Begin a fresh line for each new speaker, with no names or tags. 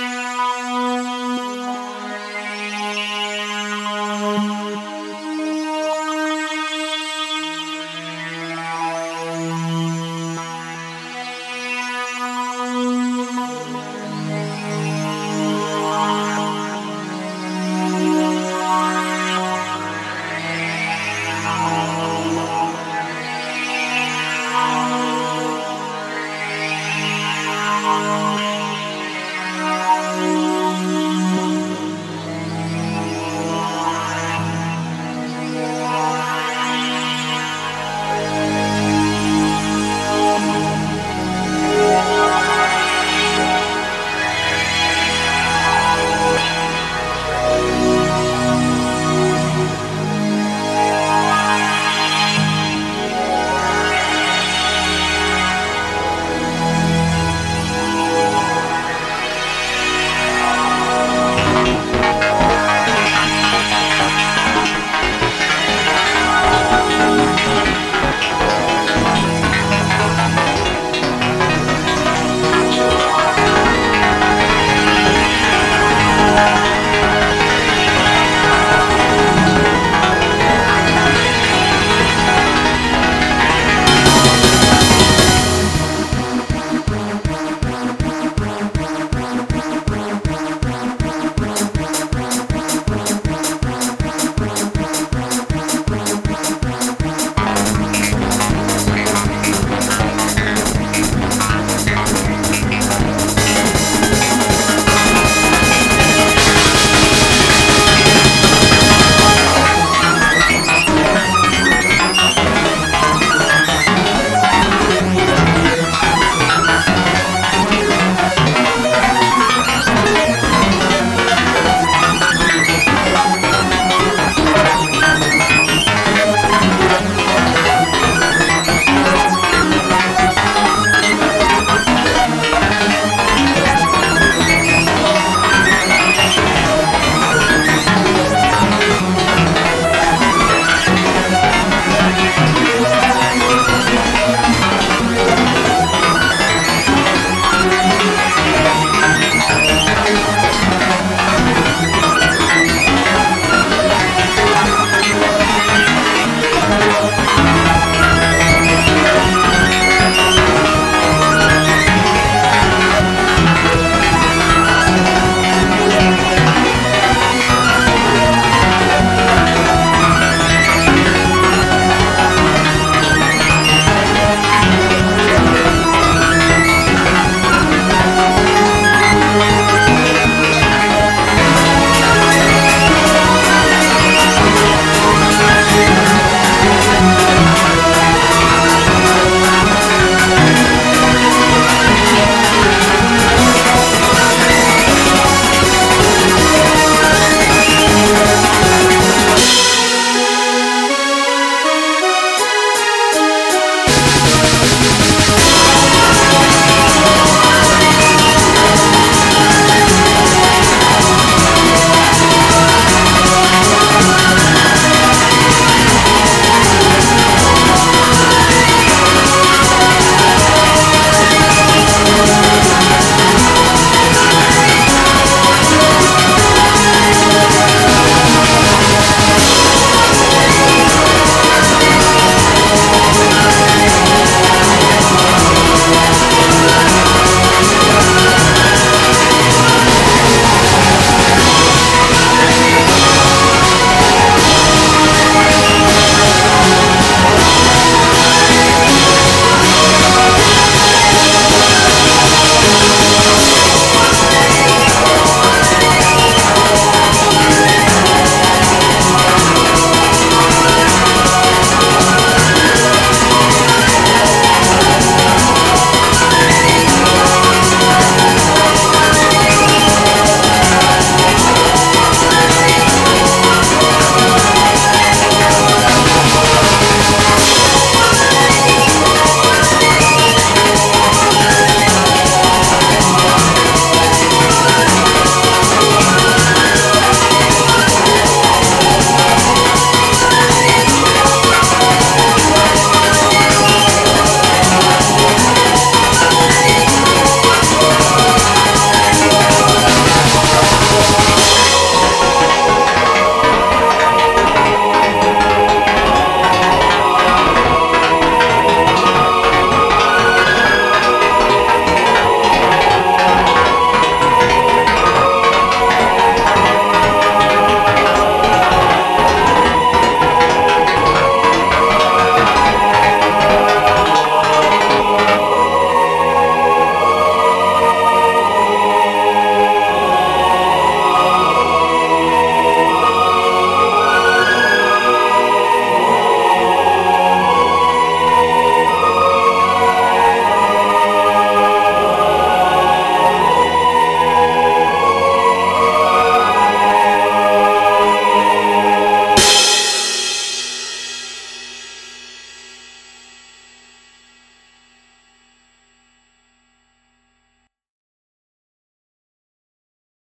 Música